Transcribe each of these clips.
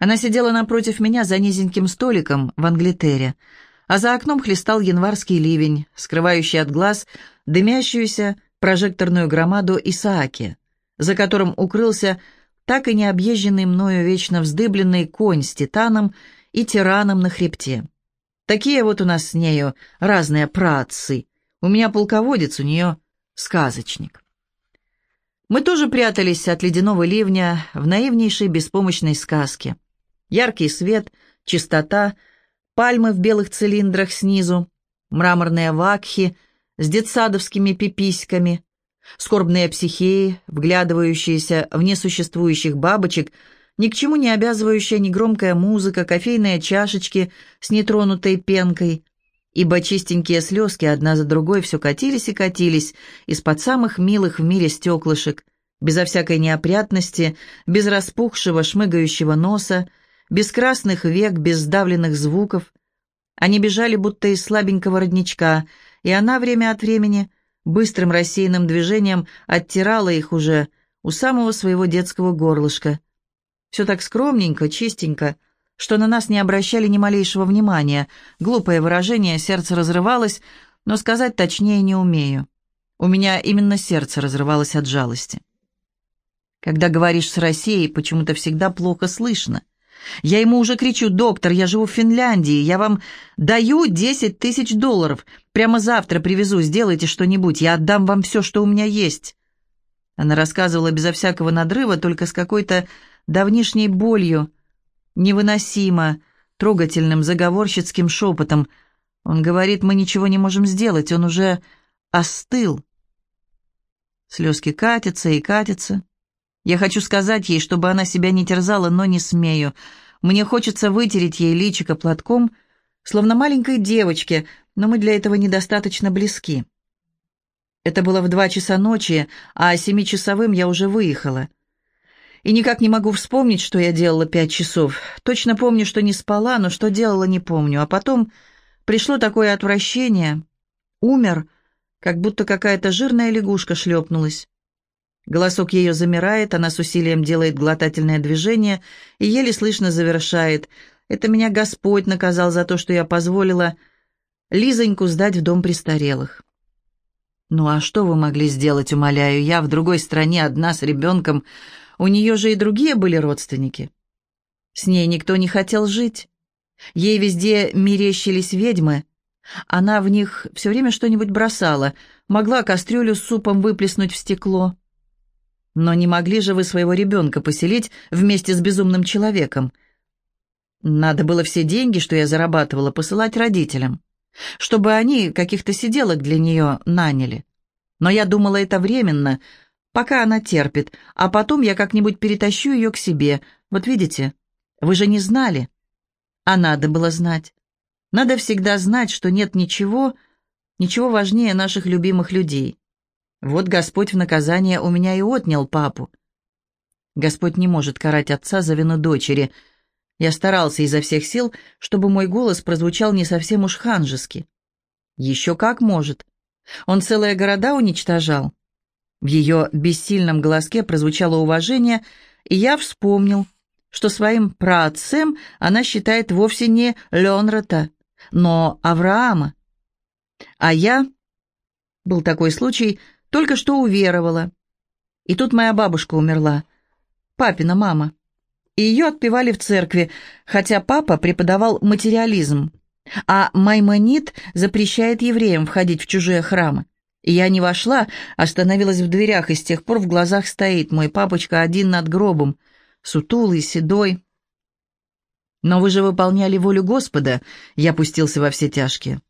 Она сидела напротив меня за низеньким столиком в Англитере, а за окном хлестал январский ливень, скрывающий от глаз дымящуюся прожекторную громаду Исааки, за которым укрылся так и не объезженный мною вечно вздыбленный конь с титаном и тираном на хребте. Такие вот у нас с нею разные праотцы. У меня полководец, у нее сказочник. Мы тоже прятались от ледяного ливня в наивнейшей беспомощной сказке. Яркий свет, чистота, пальмы в белых цилиндрах снизу, мраморные вакхи с детсадовскими пиписьками, скорбные психеи, вглядывающиеся в несуществующих бабочек, ни к чему не обязывающая негромкая музыка, кофейные чашечки с нетронутой пенкой, ибо чистенькие слезки одна за другой все катились и катились из-под самых милых в мире стеклышек, безо всякой неопрятности, без распухшего шмыгающего носа, без красных век, без сдавленных звуков. Они бежали будто из слабенького родничка, и она время от времени быстрым рассеянным движением оттирала их уже у самого своего детского горлышка. Все так скромненько, чистенько, что на нас не обращали ни малейшего внимания. Глупое выражение, сердце разрывалось, но сказать точнее не умею. У меня именно сердце разрывалось от жалости. Когда говоришь с Россией, почему-то всегда плохо слышно. Я ему уже кричу, доктор, я живу в Финляндии, я вам даю 10 тысяч долларов. Прямо завтра привезу, сделайте что-нибудь, я отдам вам все, что у меня есть. Она рассказывала безо всякого надрыва, только с какой-то давнишней болью, невыносимо, трогательным, заговорщицким шепотом. Он говорит, мы ничего не можем сделать, он уже остыл. Слезки катятся и катятся. Я хочу сказать ей, чтобы она себя не терзала, но не смею. Мне хочется вытереть ей личико платком, словно маленькой девочке, но мы для этого недостаточно близки. Это было в два часа ночи, а семичасовым я уже выехала. И никак не могу вспомнить, что я делала пять часов. Точно помню, что не спала, но что делала, не помню. А потом пришло такое отвращение. Умер, как будто какая-то жирная лягушка шлепнулась. Голосок ее замирает, она с усилием делает глотательное движение и еле слышно завершает. «Это меня Господь наказал за то, что я позволила Лизоньку сдать в дом престарелых». «Ну а что вы могли сделать, умоляю, я в другой стране одна с ребенком. У нее же и другие были родственники. С ней никто не хотел жить. Ей везде мерещились ведьмы. Она в них все время что-нибудь бросала, могла кастрюлю с супом выплеснуть в стекло». Но не могли же вы своего ребенка поселить вместе с безумным человеком? Надо было все деньги, что я зарабатывала, посылать родителям, чтобы они каких-то сиделок для нее наняли. Но я думала, это временно, пока она терпит, а потом я как-нибудь перетащу ее к себе. Вот видите, вы же не знали. А надо было знать. Надо всегда знать, что нет ничего, ничего важнее наших любимых людей. Вот Господь в наказание у меня и отнял папу. Господь не может карать отца за вину дочери. Я старался изо всех сил, чтобы мой голос прозвучал не совсем уж ханжески. Еще как может. Он целые города уничтожал. В ее бессильном голоске прозвучало уважение, и я вспомнил, что своим праотцем она считает вовсе не Ленрота, но Авраама. А я... Был такой случай, только что уверовала. И тут моя бабушка умерла. Папина мама. И ее отпевали в церкви, хотя папа преподавал материализм. А Маймонит запрещает евреям входить в чужие храмы. Я не вошла, остановилась в дверях, и с тех пор в глазах стоит мой папочка один над гробом, сутулый, седой. «Но вы же выполняли волю Господа», — я пустился во все тяжкие.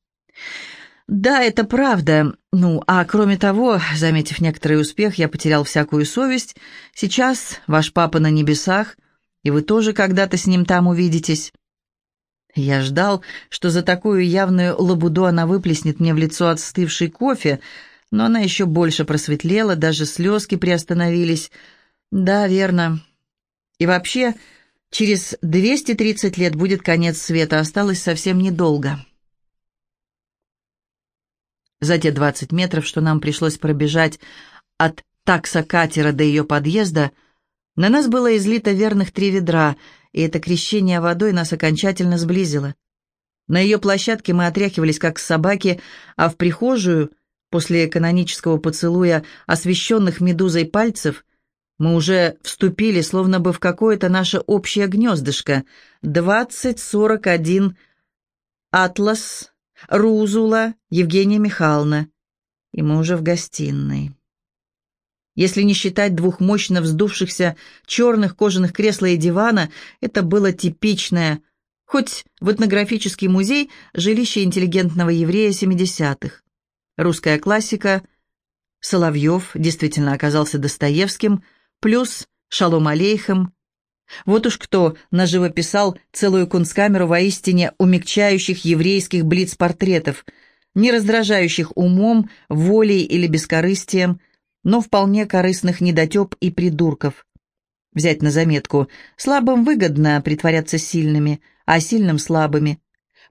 «Да, это правда. Ну, а кроме того, заметив некоторый успех, я потерял всякую совесть. Сейчас ваш папа на небесах, и вы тоже когда-то с ним там увидитесь». Я ждал, что за такую явную лабуду она выплеснет мне в лицо отстывший кофе, но она еще больше просветлела, даже слезки приостановились. «Да, верно. И вообще, через 230 лет будет конец света, осталось совсем недолго». За те двадцать метров, что нам пришлось пробежать от такса катера до ее подъезда, на нас было излито верных три ведра, и это крещение водой нас окончательно сблизило. На ее площадке мы отряхивались, как собаки, а в прихожую, после канонического поцелуя освещенных медузой пальцев, мы уже вступили, словно бы в какое-то наше общее гнездышко. Двадцать сорок один Атлас, Рузула, Евгения Михайловна. И мы уже в гостиной. Если не считать двух мощно вздувшихся черных кожаных кресла и дивана, это было типичное, хоть в этнографический музей, жилище интеллигентного еврея 70-х. Русская классика, Соловьев действительно оказался Достоевским, плюс Шалом Алейхем. Вот уж кто наживописал целую кунсткамеру воистине умягчающих еврейских блиц-портретов, не раздражающих умом, волей или бескорыстием, но вполне корыстных недотеп и придурков. Взять на заметку, слабым выгодно притворяться сильными, а сильным слабыми.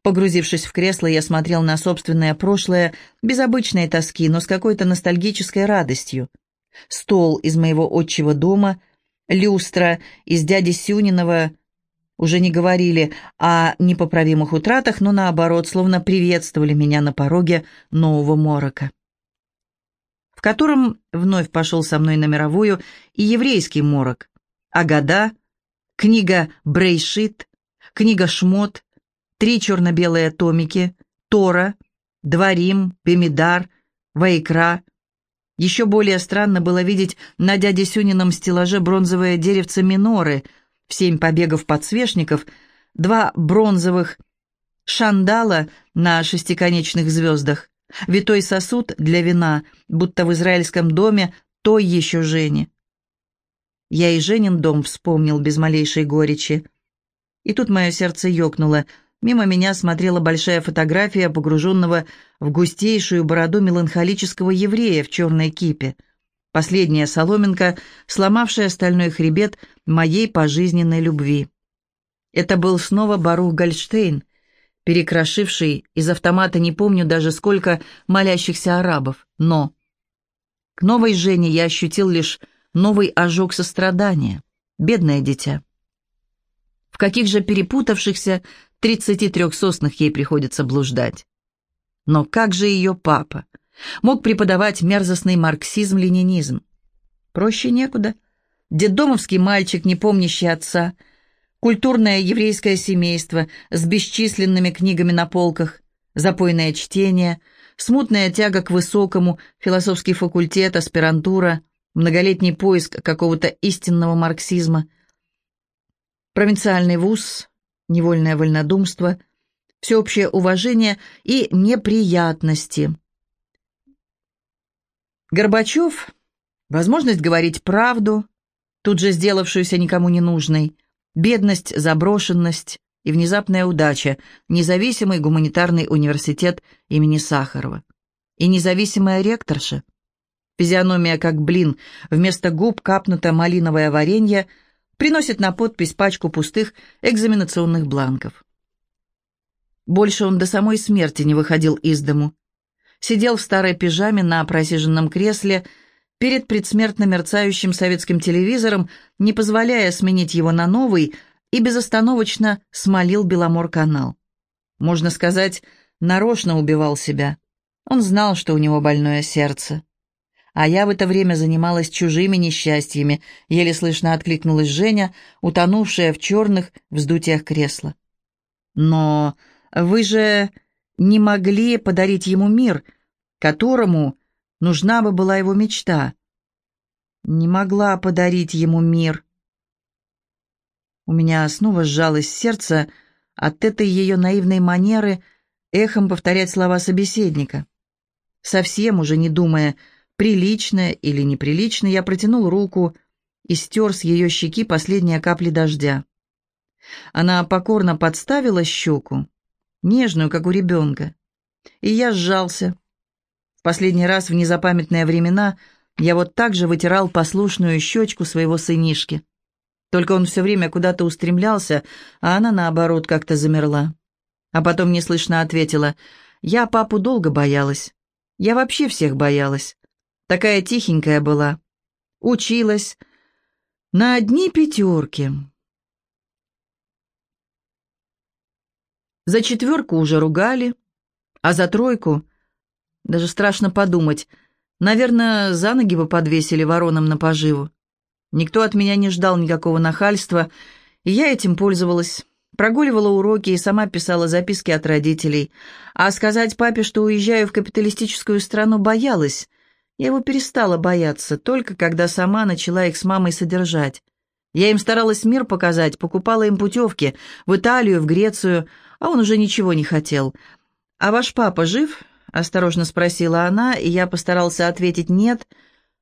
Погрузившись в кресло, я смотрел на собственное прошлое без обычной тоски, но с какой-то ностальгической радостью. Стол из моего отчего дома, люстра из дяди Сюнинова уже не говорили о непоправимых утратах, но наоборот, словно приветствовали меня на пороге нового морока в котором вновь пошел со мной на мировую и еврейский морок, а года, книга Брейшит, книга Шмот, три черно-белые томики, Тора, Дворим, Бемидар, Вайкра. Еще более странно было видеть на дяде Сюнином стеллаже бронзовое деревце миноры в семь побегов подсвечников, два бронзовых шандала на шестиконечных звездах, Витой сосуд для вина, будто в израильском доме той еще Жени. Я и Женин дом вспомнил без малейшей горечи. И тут мое сердце ёкнуло. Мимо меня смотрела большая фотография погруженного в густейшую бороду меланхолического еврея в черной кипе. Последняя соломинка, сломавшая стальной хребет моей пожизненной любви. Это был снова Барух Гольштейн, перекрошивший из автомата не помню даже сколько молящихся арабов. Но к новой Жене я ощутил лишь новый ожог сострадания. Бедное дитя. В каких же перепутавшихся тридцати трех соснах ей приходится блуждать. Но как же ее папа? Мог преподавать мерзостный марксизм-ленинизм. Проще некуда. Деддомовский мальчик, не помнящий отца — культурное еврейское семейство с бесчисленными книгами на полках, запойное чтение, смутная тяга к высокому, философский факультет, аспирантура, многолетний поиск какого-то истинного марксизма, провинциальный вуз, невольное вольнодумство, всеобщее уважение и неприятности. Горбачев, возможность говорить правду, тут же сделавшуюся никому не нужной – Бедность, заброшенность и внезапная удача, независимый гуманитарный университет имени Сахарова. И независимая ректорша. Физиономия как блин, вместо губ капнуто малиновое варенье, приносит на подпись пачку пустых экзаменационных бланков. Больше он до самой смерти не выходил из дому. Сидел в старой пижаме на просиженном кресле, перед предсмертно мерцающим советским телевизором, не позволяя сменить его на новый, и безостановочно смолил Беломор-канал. Можно сказать, нарочно убивал себя. Он знал, что у него больное сердце. А я в это время занималась чужими несчастьями, еле слышно откликнулась Женя, утонувшая в черных вздутиях кресла. «Но вы же не могли подарить ему мир, которому Нужна бы была его мечта. Не могла подарить ему мир. У меня снова сжалось сердце от этой ее наивной манеры эхом повторять слова собеседника. Совсем уже не думая, прилично или неприлично, я протянул руку и стер с ее щеки последние капли дождя. Она покорно подставила щеку, нежную, как у ребенка, и я сжался, в последний раз в незапамятные времена я вот так же вытирал послушную щечку своего сынишки. Только он все время куда-то устремлялся, а она, наоборот, как-то замерла. А потом неслышно ответила, «Я папу долго боялась. Я вообще всех боялась. Такая тихенькая была. Училась. На одни пятерки». За четверку уже ругали, а за тройку... Даже страшно подумать. Наверное, за ноги бы подвесили вороном на поживу. Никто от меня не ждал никакого нахальства, и я этим пользовалась. Прогуливала уроки и сама писала записки от родителей. А сказать папе, что уезжаю в капиталистическую страну, боялась. Я его перестала бояться, только когда сама начала их с мамой содержать. Я им старалась мир показать, покупала им путевки в Италию, в Грецию, а он уже ничего не хотел. «А ваш папа жив?» — осторожно спросила она, и я постарался ответить «нет»,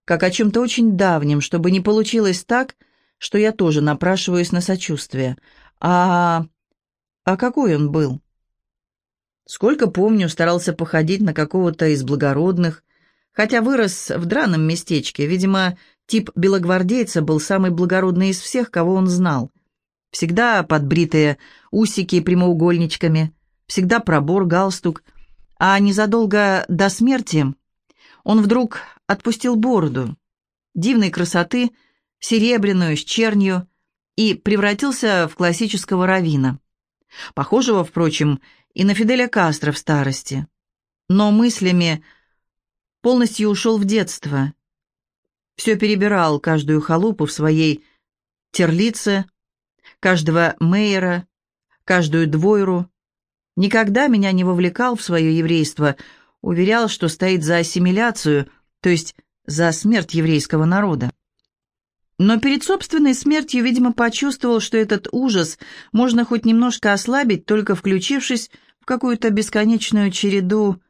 как о чем-то очень давнем, чтобы не получилось так, что я тоже напрашиваюсь на сочувствие. «А... а какой он был?» Сколько помню, старался походить на какого-то из благородных, хотя вырос в драном местечке. Видимо, тип белогвардейца был самый благородный из всех, кого он знал. Всегда подбритые усики прямоугольничками, всегда пробор, галстук. А незадолго до смерти он вдруг отпустил бороду, дивной красоты, серебряную, с чернью, и превратился в классического равина. Похожего, впрочем, и на Фиделя Кастро в старости. Но мыслями полностью ушел в детство. Все перебирал каждую халупу в своей терлице, каждого Мейера, каждую двойру. Никогда меня не вовлекал в свое еврейство, уверял, что стоит за ассимиляцию, то есть за смерть еврейского народа. Но перед собственной смертью, видимо, почувствовал, что этот ужас можно хоть немножко ослабить, только включившись в какую-то бесконечную череду.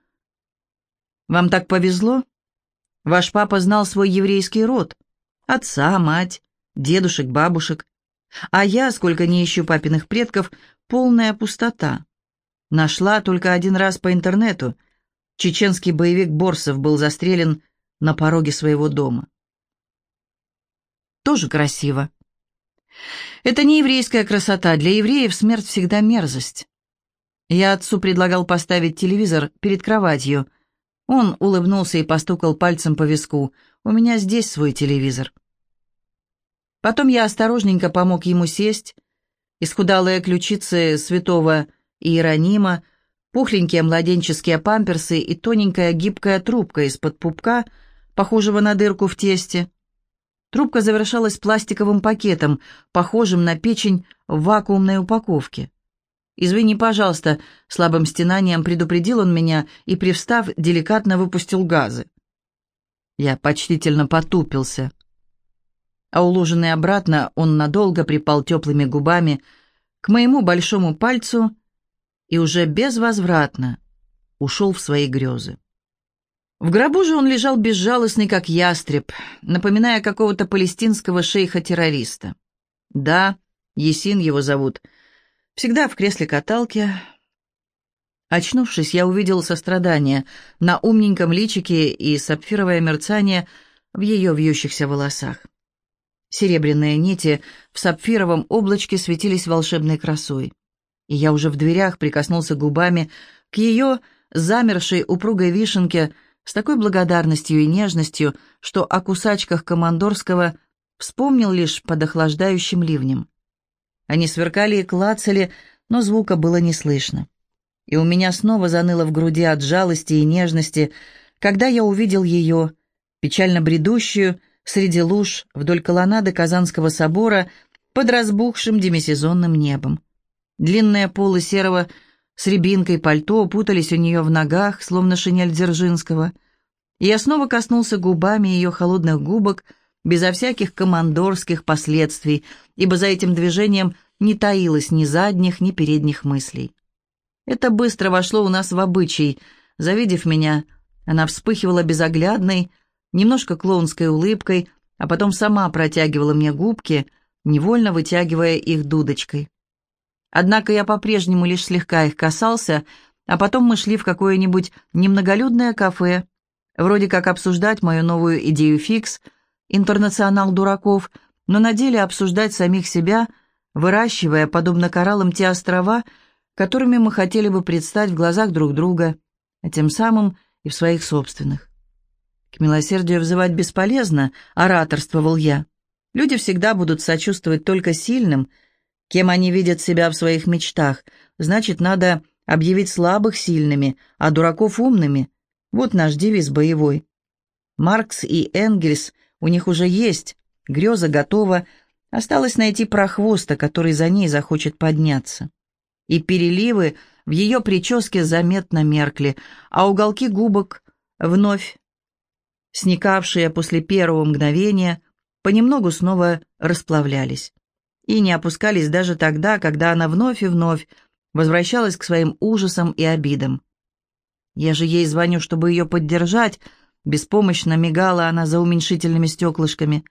«Вам так повезло? Ваш папа знал свой еврейский род. Отца, мать, дедушек, бабушек. А я, сколько не ищу папиных предков, полная пустота. Нашла только один раз по интернету. Чеченский боевик Борсов был застрелен на пороге своего дома. Тоже красиво. Это не еврейская красота. Для евреев смерть всегда мерзость. Я отцу предлагал поставить телевизор перед кроватью. Он улыбнулся и постукал пальцем по виску. «У меня здесь свой телевизор». Потом я осторожненько помог ему сесть. Исхудалые ключицы святого Иеронима, пухленькие младенческие памперсы и тоненькая гибкая трубка из-под пупка, похожего на дырку в тесте. Трубка завершалась пластиковым пакетом, похожим на печень в вакуумной упаковке. «Извини, пожалуйста», — слабым стенанием предупредил он меня и, привстав, деликатно выпустил газы. Я почтительно потупился а уложенный обратно он надолго припал теплыми губами к моему большому пальцу и уже безвозвратно ушел в свои грезы. В гробу же он лежал безжалостный, как ястреб, напоминая какого-то палестинского шейха-террориста. Да, Есин его зовут. Всегда в кресле каталки. Очнувшись, я увидел сострадание на умненьком личике и сапфировое мерцание в ее вьющихся волосах. Серебряные нити в сапфировом облачке светились волшебной красой. И я уже в дверях прикоснулся губами к ее замершей упругой вишенке с такой благодарностью и нежностью, что о кусачках командорского вспомнил лишь под охлаждающим ливнем. Они сверкали и клацали, но звука было не слышно. И у меня снова заныло в груди от жалости и нежности, когда я увидел ее, печально бредущую, среди луж вдоль колоннады Казанского собора под разбухшим демисезонным небом. Длинные полы серого с рябинкой пальто путались у нее в ногах, словно шинель Дзержинского. И я снова коснулся губами ее холодных губок, безо всяких командорских последствий, ибо за этим движением не таилось ни задних, ни передних мыслей. Это быстро вошло у нас в обычай. Завидев меня, она вспыхивала безоглядной, немножко клоунской улыбкой, а потом сама протягивала мне губки, невольно вытягивая их дудочкой. Однако я по-прежнему лишь слегка их касался, а потом мы шли в какое-нибудь немноголюдное кафе, вроде как обсуждать мою новую идею фикс, интернационал дураков, но на деле обсуждать самих себя, выращивая, подобно кораллам, те острова, которыми мы хотели бы предстать в глазах друг друга, а тем самым и в своих собственных. К милосердию взывать бесполезно, ораторствовал я. Люди всегда будут сочувствовать только сильным, Кем они видят себя в своих мечтах? Значит, надо объявить слабых сильными, а дураков умными. Вот наш девиз боевой. Маркс и Энгельс у них уже есть, греза готова, осталось найти прохвоста, который за ней захочет подняться. И переливы в ее прическе заметно меркли, а уголки губок вновь, сникавшие после первого мгновения, понемногу снова расплавлялись и не опускались даже тогда, когда она вновь и вновь возвращалась к своим ужасам и обидам. Я же ей звоню, чтобы ее поддержать, беспомощно мигала она за уменьшительными стеклышками,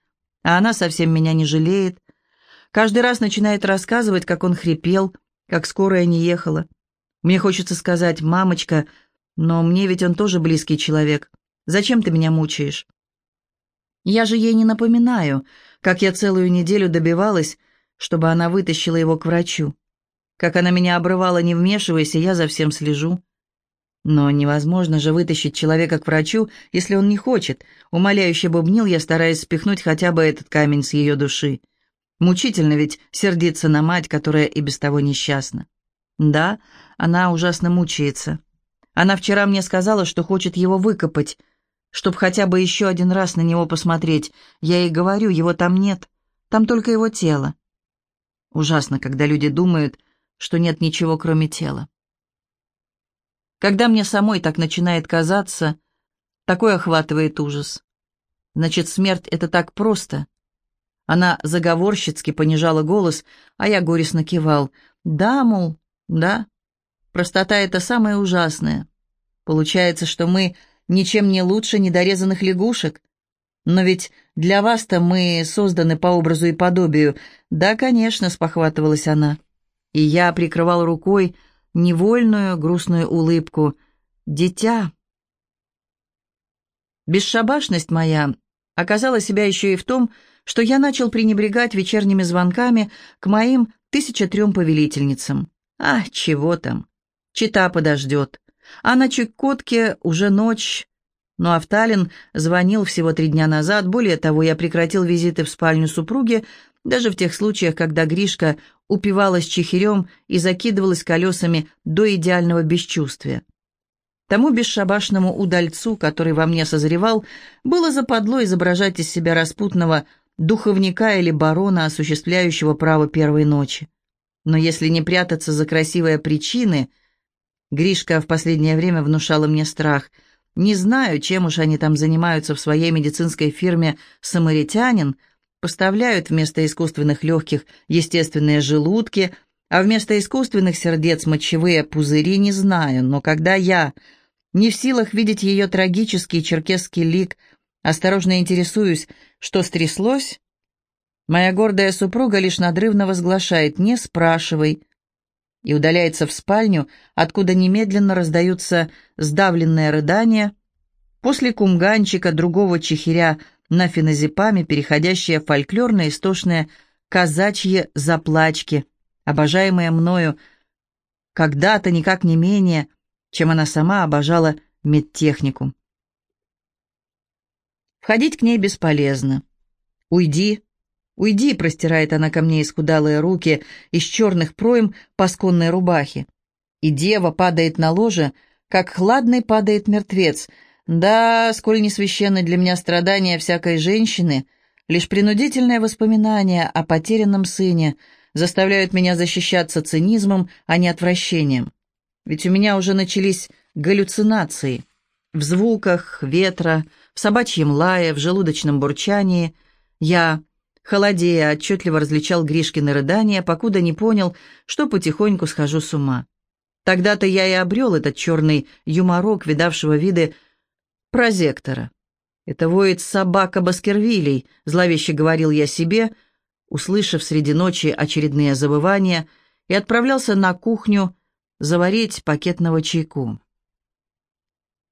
а она совсем меня не жалеет. Каждый раз начинает рассказывать, как он хрипел, как скорая не ехала. Мне хочется сказать «мамочка», но мне ведь он тоже близкий человек. Зачем ты меня мучаешь? Я же ей не напоминаю, как я целую неделю добивалась, чтобы она вытащила его к врачу. Как она меня обрывала, не вмешивайся, я за всем слежу. Но невозможно же вытащить человека к врачу, если он не хочет. Умоляюще бубнил я, стараясь спихнуть хотя бы этот камень с ее души. Мучительно ведь сердиться на мать, которая и без того несчастна. Да, она ужасно мучается. Она вчера мне сказала, что хочет его выкопать, чтоб хотя бы еще один раз на него посмотреть. Я ей говорю, его там нет, там только его тело. Ужасно, когда люди думают, что нет ничего, кроме тела. Когда мне самой так начинает казаться, такой охватывает ужас. Значит, смерть — это так просто. Она заговорщицки понижала голос, а я горестно кивал. Да, мол, да. Простота — это самое ужасное. Получается, что мы ничем не лучше недорезанных лягушек. Но ведь для вас-то мы созданы по образу и подобию. Да, конечно, спохватывалась она. И я прикрывал рукой невольную грустную улыбку. Дитя. Бесшабашность моя оказала себя еще и в том, что я начал пренебрегать вечерними звонками к моим тысяча трем повелительницам. А, чего там? Чита подождет. А на Чукотке уже ночь, но Авталин звонил всего три дня назад. Более того, я прекратил визиты в спальню супруги, даже в тех случаях, когда Гришка упивалась чехирем и закидывалась колесами до идеального бесчувствия. Тому бесшабашному удальцу, который во мне созревал, было западло изображать из себя распутного духовника или барона, осуществляющего право первой ночи. Но если не прятаться за красивые причины, Гришка в последнее время внушала мне страх – не знаю, чем уж они там занимаются в своей медицинской фирме «Самаритянин», поставляют вместо искусственных легких естественные желудки, а вместо искусственных сердец мочевые пузыри, не знаю, но когда я, не в силах видеть ее трагический черкесский лик, осторожно интересуюсь, что стряслось, моя гордая супруга лишь надрывно возглашает «не спрашивай», и удаляется в спальню, откуда немедленно раздаются сдавленные рыдания, после кумганчика другого чехиря на феназепаме, переходящие в фольклорные истошные казачьи заплачки, обожаемые мною когда-то никак не менее, чем она сама обожала медтехнику. Входить к ней бесполезно. «Уйди», «Уйди!» — простирает она ко мне исхудалые руки из черных проем пасконной рубахи. И дева падает на ложе, как хладный падает мертвец. Да, сколь не священны для меня страдания всякой женщины, лишь принудительные воспоминания о потерянном сыне заставляют меня защищаться цинизмом, а не отвращением. Ведь у меня уже начались галлюцинации. В звуках ветра, в собачьем лае, в желудочном бурчании я Холодея, отчетливо различал Гришкины рыдания, покуда не понял, что потихоньку схожу с ума. Тогда-то я и обрел этот черный юморок, видавшего виды прозектора. «Это воет собака Баскервилей», — зловеще говорил я себе, услышав среди ночи очередные забывания, и отправлялся на кухню заварить пакетного чайку.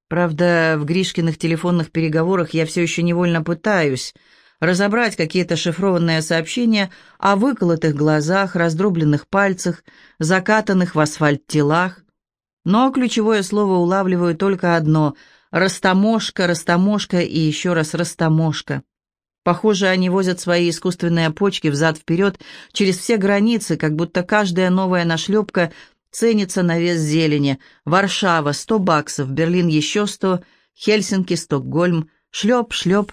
Правда, в Гришкиных телефонных переговорах я все еще невольно пытаюсь разобрать какие-то шифрованные сообщения о выколотых глазах, раздробленных пальцах, закатанных в асфальт телах. Но ключевое слово улавливаю только одно — «растаможка», «растаможка» и еще раз «растаможка». Похоже, они возят свои искусственные почки взад-вперед через все границы, как будто каждая новая нашлепка ценится на вес зелени. Варшава — сто баксов, Берлин — еще сто, Хельсинки, Стокгольм — шлеп, шлеп.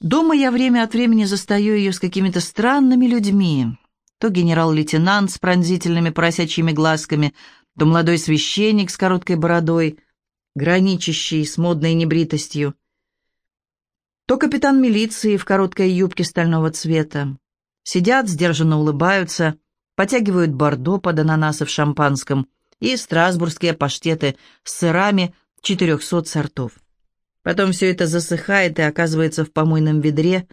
Дома я время от времени застаю ее с какими-то странными людьми. То генерал-лейтенант с пронзительными поросячьими глазками, то молодой священник с короткой бородой, граничащий с модной небритостью то капитан милиции в короткой юбке стального цвета. Сидят, сдержанно улыбаются, потягивают бордо под ананасы в шампанском и страсбургские паштеты с сырами 400 сортов. Потом все это засыхает и оказывается в помойном ведре.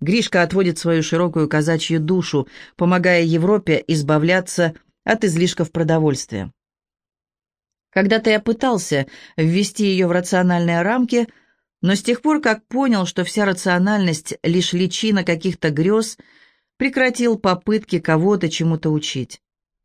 Гришка отводит свою широкую казачью душу, помогая Европе избавляться от излишков продовольствия. Когда-то я пытался ввести ее в рациональные рамки – но с тех пор, как понял, что вся рациональность — лишь личина каких-то грез, прекратил попытки кого-то чему-то учить.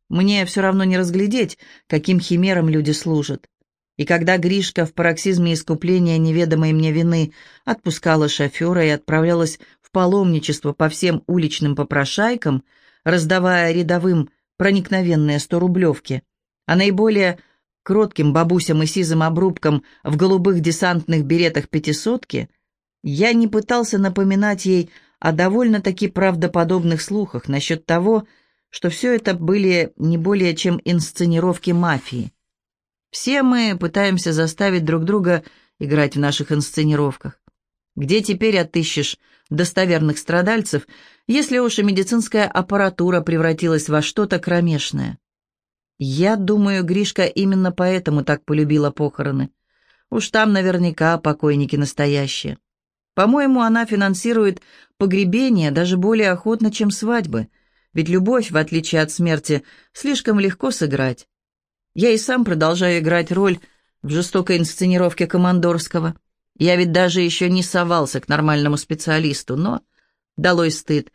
Мне все равно не разглядеть, каким химерам люди служат. И когда Гришка в пароксизме искупления неведомой мне вины отпускала шофера и отправлялась в паломничество по всем уличным попрошайкам, раздавая рядовым проникновенные сто-рублевки, а наиболее кротким бабусям и сизым обрубкам в голубых десантных беретах пятисотки, я не пытался напоминать ей о довольно-таки правдоподобных слухах насчет того, что все это были не более чем инсценировки мафии. Все мы пытаемся заставить друг друга играть в наших инсценировках. Где теперь отыщешь достоверных страдальцев, если уж и медицинская аппаратура превратилась во что-то кромешное? Я думаю, Гришка именно поэтому так полюбила похороны. Уж там наверняка покойники настоящие. По-моему, она финансирует погребение даже более охотно, чем свадьбы, ведь любовь, в отличие от смерти, слишком легко сыграть. Я и сам продолжаю играть роль в жестокой инсценировке Командорского. Я ведь даже еще не совался к нормальному специалисту, но... Долой стыд.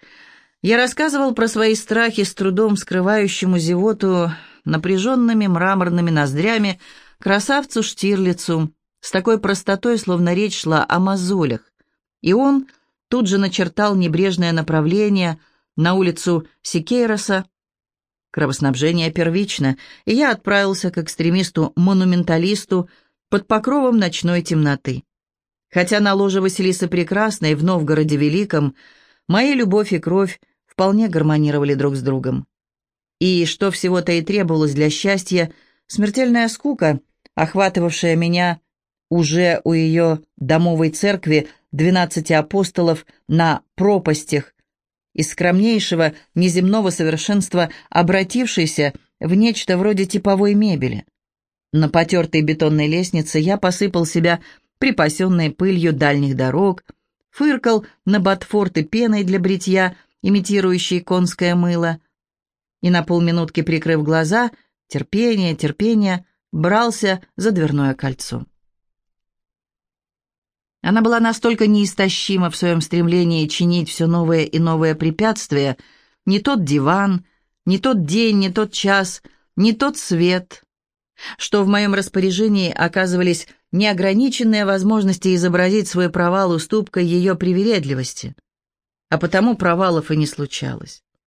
Я рассказывал про свои страхи с трудом скрывающему зевоту напряженными мраморными ноздрями красавцу Штирлицу, с такой простотой, словно речь шла о мозолях. И он тут же начертал небрежное направление на улицу Сикейроса. Кровоснабжение первично, и я отправился к экстремисту-монументалисту под покровом ночной темноты. Хотя на ложе Василисы Прекрасной в Новгороде Великом мои любовь и кровь вполне гармонировали друг с другом. И, что всего-то и требовалось для счастья, смертельная скука, охватывавшая меня уже у ее домовой церкви двенадцати апостолов на пропастях, из скромнейшего неземного совершенства обратившейся в нечто вроде типовой мебели. На потертой бетонной лестнице я посыпал себя припасенной пылью дальних дорог, фыркал на ботфорты пеной для бритья, имитирующей конское мыло, и на полминутки, прикрыв глаза, терпение, терпение, брался за дверное кольцо. Она была настолько неистощима в своем стремлении чинить все новые и новые препятствия, не тот диван, не тот день, не тот час, не тот свет, что в моем распоряжении оказывались неограниченные возможности изобразить свой провал уступкой ее привередливости, а потому провалов и не случалось.